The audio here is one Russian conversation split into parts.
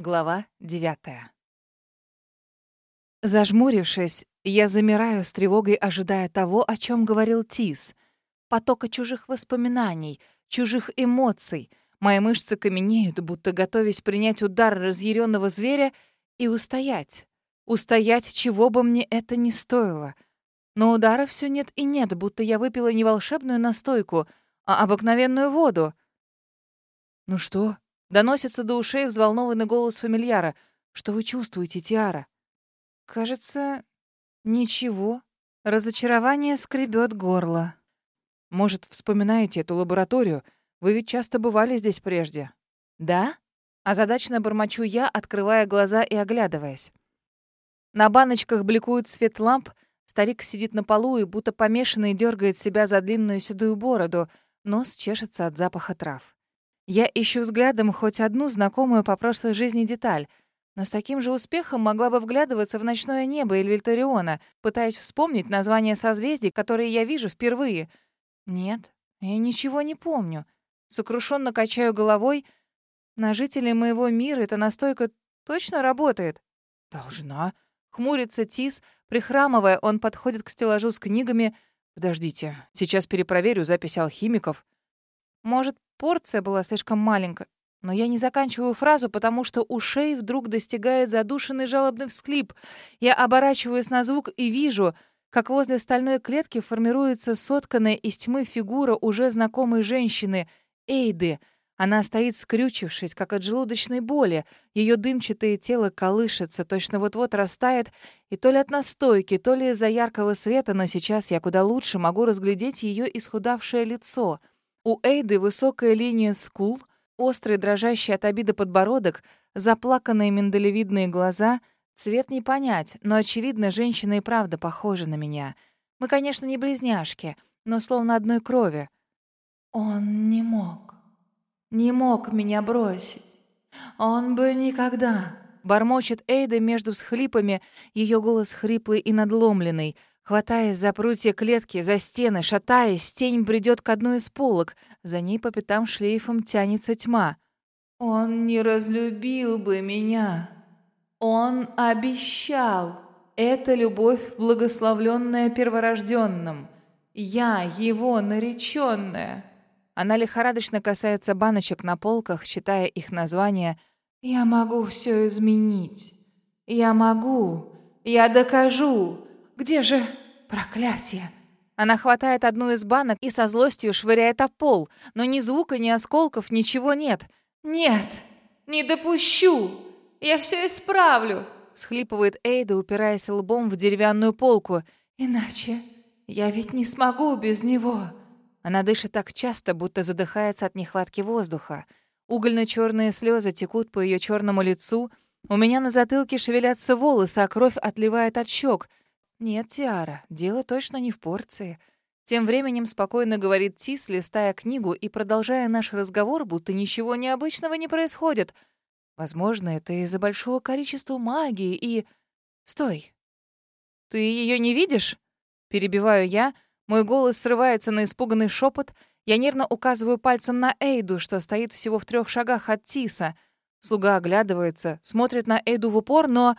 Глава девятая. Зажмурившись, я замираю с тревогой, ожидая того, о чем говорил Тис. Потока чужих воспоминаний, чужих эмоций. Мои мышцы каменеют, будто готовясь принять удар разъяренного зверя и устоять. Устоять, чего бы мне это ни стоило. Но удара все нет и нет, будто я выпила не волшебную настойку, а обыкновенную воду. «Ну что?» Доносится до ушей взволнованный голос фамильяра. «Что вы чувствуете, Тиара?» «Кажется, ничего. Разочарование скребет горло». «Может, вспоминаете эту лабораторию? Вы ведь часто бывали здесь прежде». «Да?» Озадачно бормочу я, открывая глаза и оглядываясь. На баночках бликует свет ламп, старик сидит на полу и будто помешанный дергает себя за длинную седую бороду, нос чешется от запаха трав. Я ищу взглядом хоть одну знакомую по прошлой жизни деталь, но с таким же успехом могла бы вглядываться в ночное небо Эльвильтариона, пытаясь вспомнить название созвездий, которые я вижу впервые. Нет, я ничего не помню. Сокрушенно качаю головой. На жителей моего мира эта настойка точно работает? Должна. Хмурится Тис. Прихрамывая, он подходит к стеллажу с книгами. Подождите, сейчас перепроверю запись алхимиков. Может, порция была слишком маленькая. Но я не заканчиваю фразу, потому что ушей вдруг достигает задушенный жалобный всклип. Я оборачиваюсь на звук и вижу, как возле стальной клетки формируется сотканная из тьмы фигура уже знакомой женщины — Эйды. Она стоит скрючившись, как от желудочной боли. Ее дымчатое тело колышется, точно вот-вот растает, и то ли от настойки, то ли из-за яркого света, но сейчас я куда лучше могу разглядеть ее исхудавшее лицо — у Эйды высокая линия скул, острый дрожащий от обиды подбородок, заплаканные миндалевидные глаза. Цвет не понять, но, очевидно, женщина и правда похожа на меня. Мы, конечно, не близняшки, но словно одной крови. «Он не мог. Не мог меня бросить. Он бы никогда...» Бормочет Эйда между всхлипами, ее голос хриплый и надломленный — Хватаясь за прутья клетки, за стены, шатаясь, тень бредет к одной из полок. За ней по пятам шлейфом тянется тьма. «Он не разлюбил бы меня. Он обещал. Это любовь, благословленная перворожденным. Я его нареченная». Она лихорадочно касается баночек на полках, читая их название. «Я могу все изменить. Я могу. Я докажу. Где же проклятие? Она хватает одну из банок и со злостью швыряет о пол, но ни звука, ни осколков, ничего нет. «Нет, не допущу! Я все исправлю!» схлипывает Эйда, упираясь лбом в деревянную полку. «Иначе я ведь не смогу без него!» Она дышит так часто, будто задыхается от нехватки воздуха. Угольно-черные слезы текут по ее черному лицу. У меня на затылке шевелятся волосы, а кровь отливает от щек. «Нет, Тиара, дело точно не в порции». Тем временем спокойно говорит Тис, листая книгу и продолжая наш разговор, будто ничего необычного не происходит. Возможно, это из-за большого количества магии и... Стой! Ты ее не видишь? Перебиваю я. Мой голос срывается на испуганный шепот. Я нервно указываю пальцем на Эйду, что стоит всего в трех шагах от Тиса. Слуга оглядывается, смотрит на Эйду в упор, но...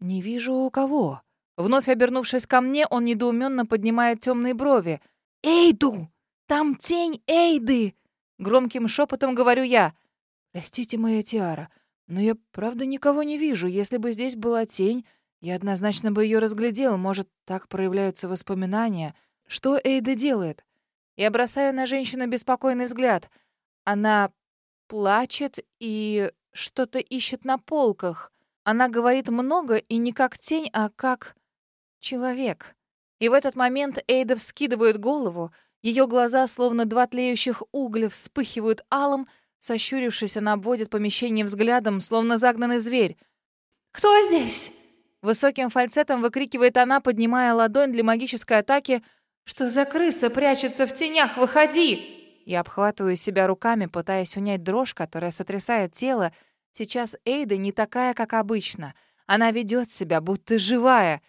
Не вижу у кого. Вновь обернувшись ко мне, он недоуменно поднимает темные брови. «Эйду! Там тень Эйды!» Громким шепотом говорю я. «Простите, моя Тиара, но я правда никого не вижу. Если бы здесь была тень, я однозначно бы ее разглядел. Может, так проявляются воспоминания. Что Эйда делает?» Я бросаю на женщину беспокойный взгляд. Она плачет и что-то ищет на полках. Она говорит много и не как тень, а как Человек. И в этот момент Эйда вскидывает голову, ее глаза, словно два тлеющих угля, вспыхивают алым, сощурившись, она обводит помещение взглядом, словно загнанный зверь. «Кто здесь?» Высоким фальцетом выкрикивает она, поднимая ладонь для магической атаки. «Что за крыса прячется в тенях? Выходи!» Я обхватываю себя руками, пытаясь унять дрожь, которая сотрясает тело. Сейчас Эйда не такая, как обычно. Она ведет себя, будто живая.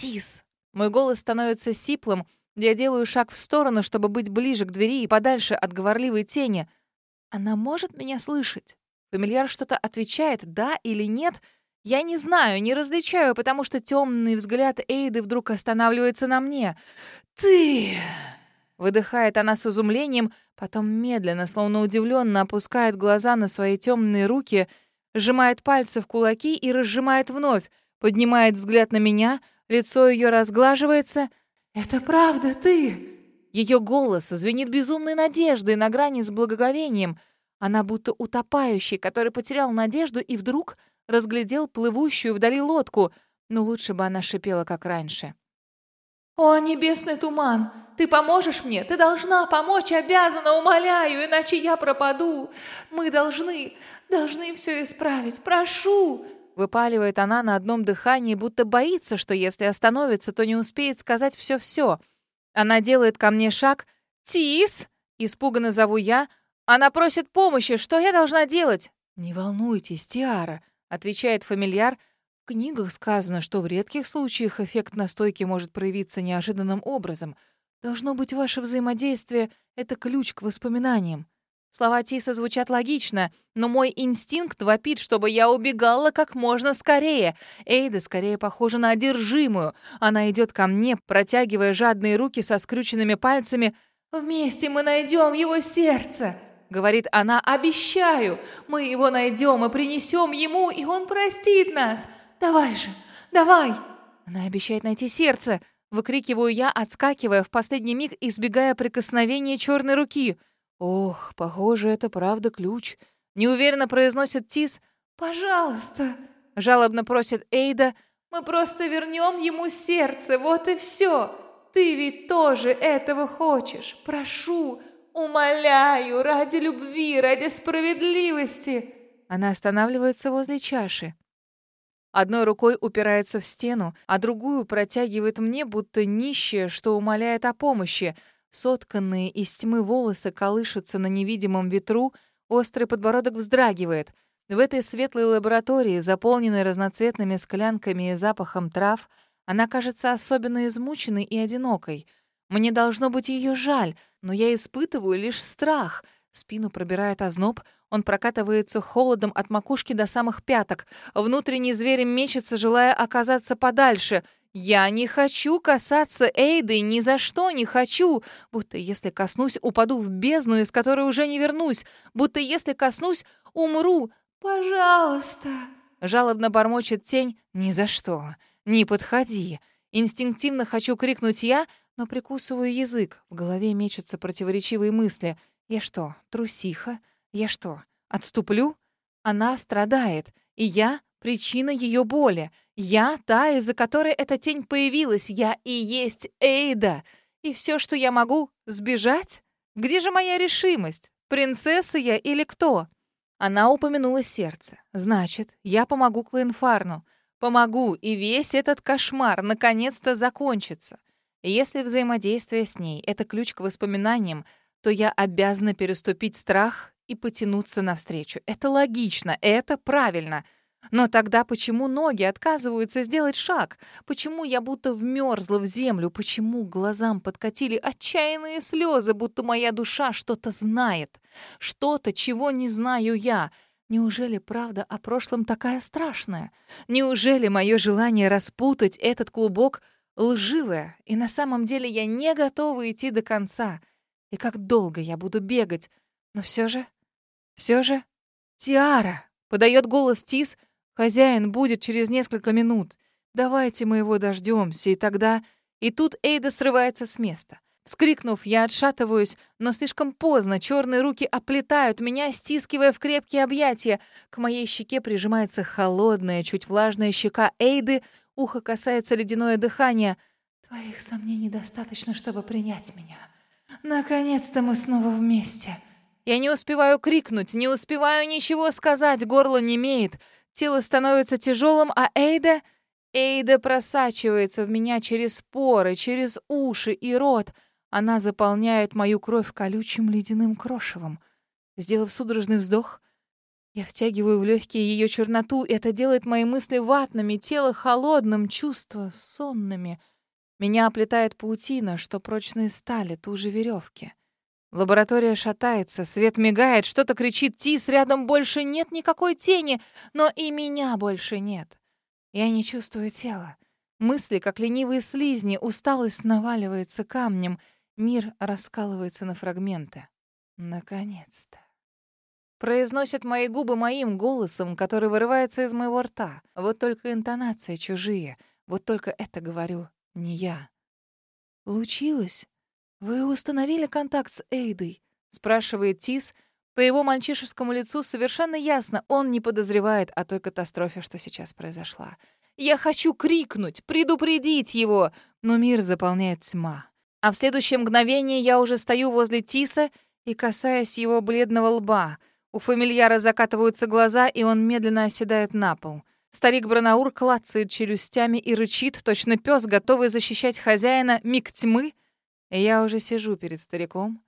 Тис. Мой голос становится сиплым. Я делаю шаг в сторону, чтобы быть ближе к двери и подальше от говорливой тени. Она может меня слышать? Фамильяр что-то отвечает, да или нет. Я не знаю, не различаю, потому что темный взгляд Эйды вдруг останавливается на мне. «Ты...» Выдыхает она с изумлением, потом медленно, словно удивленно опускает глаза на свои темные руки, сжимает пальцы в кулаки и разжимает вновь, поднимает взгляд на меня, лицо ее разглаживается. «Это правда ты?» Ее голос звенит безумной надеждой на грани с благоговением. Она будто утопающий, который потерял надежду и вдруг разглядел плывущую вдали лодку, но лучше бы она шипела, как раньше. «О, небесный туман! Ты поможешь мне? Ты должна помочь, обязана, умоляю, иначе я пропаду. Мы должны, должны все исправить. Прошу!» Выпаливает она на одном дыхании, будто боится, что если остановится, то не успеет сказать все-все. Она делает ко мне шаг. «Тис!» — испуганно зову я. Она просит помощи. Что я должна делать? «Не волнуйтесь, Тиара», — отвечает фамильяр, — в книгах сказано, что в редких случаях эффект настойки может проявиться неожиданным образом. Должно быть, ваше взаимодействие — это ключ к воспоминаниям. Слова Тиса звучат логично, но мой инстинкт вопит, чтобы я убегала как можно скорее. Эйда скорее похожа на одержимую. Она идет ко мне, протягивая жадные руки со скрюченными пальцами. «Вместе мы найдем его сердце!» — говорит она. «Обещаю! Мы его найдем и принесем ему, и он простит нас!» Давай же, давай!» Она обещает найти сердце. Выкрикиваю я, отскакивая в последний миг, избегая прикосновения черной руки. «Ох, похоже, это правда ключ». Неуверенно произносит Тис. «Пожалуйста!» Жалобно просит Эйда. «Мы просто вернем ему сердце, вот и все. Ты ведь тоже этого хочешь. Прошу, умоляю, ради любви, ради справедливости!» Она останавливается возле чаши. Одной рукой упирается в стену, а другую протягивает мне, будто нищая, что умоляет о помощи. Сотканные из тьмы волосы колышутся на невидимом ветру, острый подбородок вздрагивает. В этой светлой лаборатории, заполненной разноцветными склянками и запахом трав, она кажется особенно измученной и одинокой. Мне должно быть ее жаль, но я испытываю лишь страх. Спину пробирает озноб — он прокатывается холодом от макушки до самых пяток. Внутренний зверь мечется, желая оказаться подальше. «Я не хочу касаться Эйды, ни за что не хочу!» Будто если коснусь, упаду в бездну, из которой уже не вернусь. Будто если коснусь, умру. «Пожалуйста!» Жалобно бормочет тень. «Ни за что! Не подходи!» Инстинктивно хочу крикнуть я, но прикусываю язык. В голове мечутся противоречивые мысли. «Я что, трусиха?» Я что, отступлю? Она страдает, и я — причина ее боли. Я — та, из-за которой эта тень появилась. Я и есть Эйда. И все, что я могу — сбежать? Где же моя решимость? Принцесса я или кто? Она упомянула сердце. Значит, я помогу Клоенфарну. Помогу, и весь этот кошмар наконец-то закончится. Если взаимодействие с ней — это ключ к воспоминаниям, то я обязана переступить страх и потянуться навстречу. Это логично, это правильно. Но тогда почему ноги отказываются сделать шаг? Почему я будто вмерзла в землю? Почему глазам подкатили отчаянные слезы, будто моя душа что-то знает? Что-то, чего не знаю я? Неужели правда о прошлом такая страшная? Неужели мое желание распутать этот клубок лживое, и на самом деле я не готова идти до конца? И как долго я буду бегать? Но все же все же... «Тиара!» — подает голос Тис. «Хозяин будет через несколько минут. Давайте мы его дождемся, и тогда...» И тут Эйда срывается с места. Вскрикнув, я отшатываюсь, но слишком поздно. Черные руки оплетают меня, стискивая в крепкие объятия. К моей щеке прижимается холодная, чуть влажная щека Эйды. Ухо касается ледяное дыхание. «Твоих сомнений достаточно, чтобы принять меня. Наконец-то мы снова вместе». Я не успеваю крикнуть, не успеваю ничего сказать, горло не имеет. Тело становится тяжелым, а Эйда... Эйда просачивается в меня через поры, через уши и рот. Она заполняет мою кровь колючим ледяным крошевом. Сделав судорожный вздох, я втягиваю в легкие ее черноту, это делает мои мысли ватными, тело холодным, чувства сонными. Меня оплетает паутина, что прочные стали, туже веревки. Лаборатория шатается, свет мигает, что-то кричит Тис, рядом больше нет никакой тени, но и меня больше нет. Я не чувствую тела. Мысли, как ленивые слизни, усталость наваливается камнем, мир раскалывается на фрагменты. Наконец-то. Произносят мои губы моим голосом, который вырывается из моего рта. Вот только интонация чужие. Вот только это говорю не я. «Случилось? Вы установили контакт с Эйдой?» — спрашивает Тис. По его мальчишескому лицу совершенно ясно, он не подозревает о той катастрофе, что сейчас произошла. Я хочу крикнуть, предупредить его, но мир заполняет тьма. А в следующее мгновение я уже стою возле Тиса и касаясь его бледного лба — у фамильяра закатываются глаза, и он медленно оседает на пол. Старик Бранаур клацает челюстями и рычит, точно пес, готовый защищать хозяина, миг тьмы. Я уже сижу перед стариком.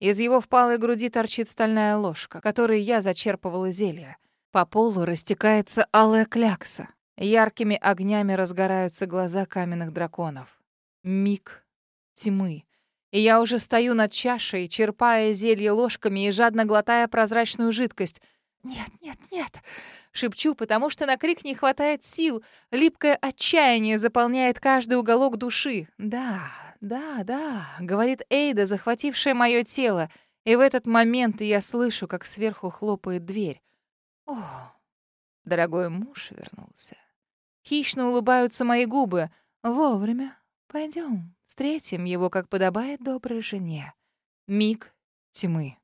Из его впалой груди торчит стальная ложка, которой я зачерпывала зелье. По полу растекается алая клякса. Яркими огнями разгораются глаза каменных драконов. Миг тьмы. И я уже стою над чашей, черпая зелье ложками и жадно глотая прозрачную жидкость. «Нет, нет, нет!» — шепчу, потому что на крик не хватает сил. Липкое отчаяние заполняет каждый уголок души. «Да, да, да», — говорит Эйда, захватившая мое тело. И в этот момент я слышу, как сверху хлопает дверь. «О, дорогой муж вернулся». Хищно улыбаются мои губы. «Вовремя. Пойдем». Встретим его, как подобает доброй жене. Миг тьмы.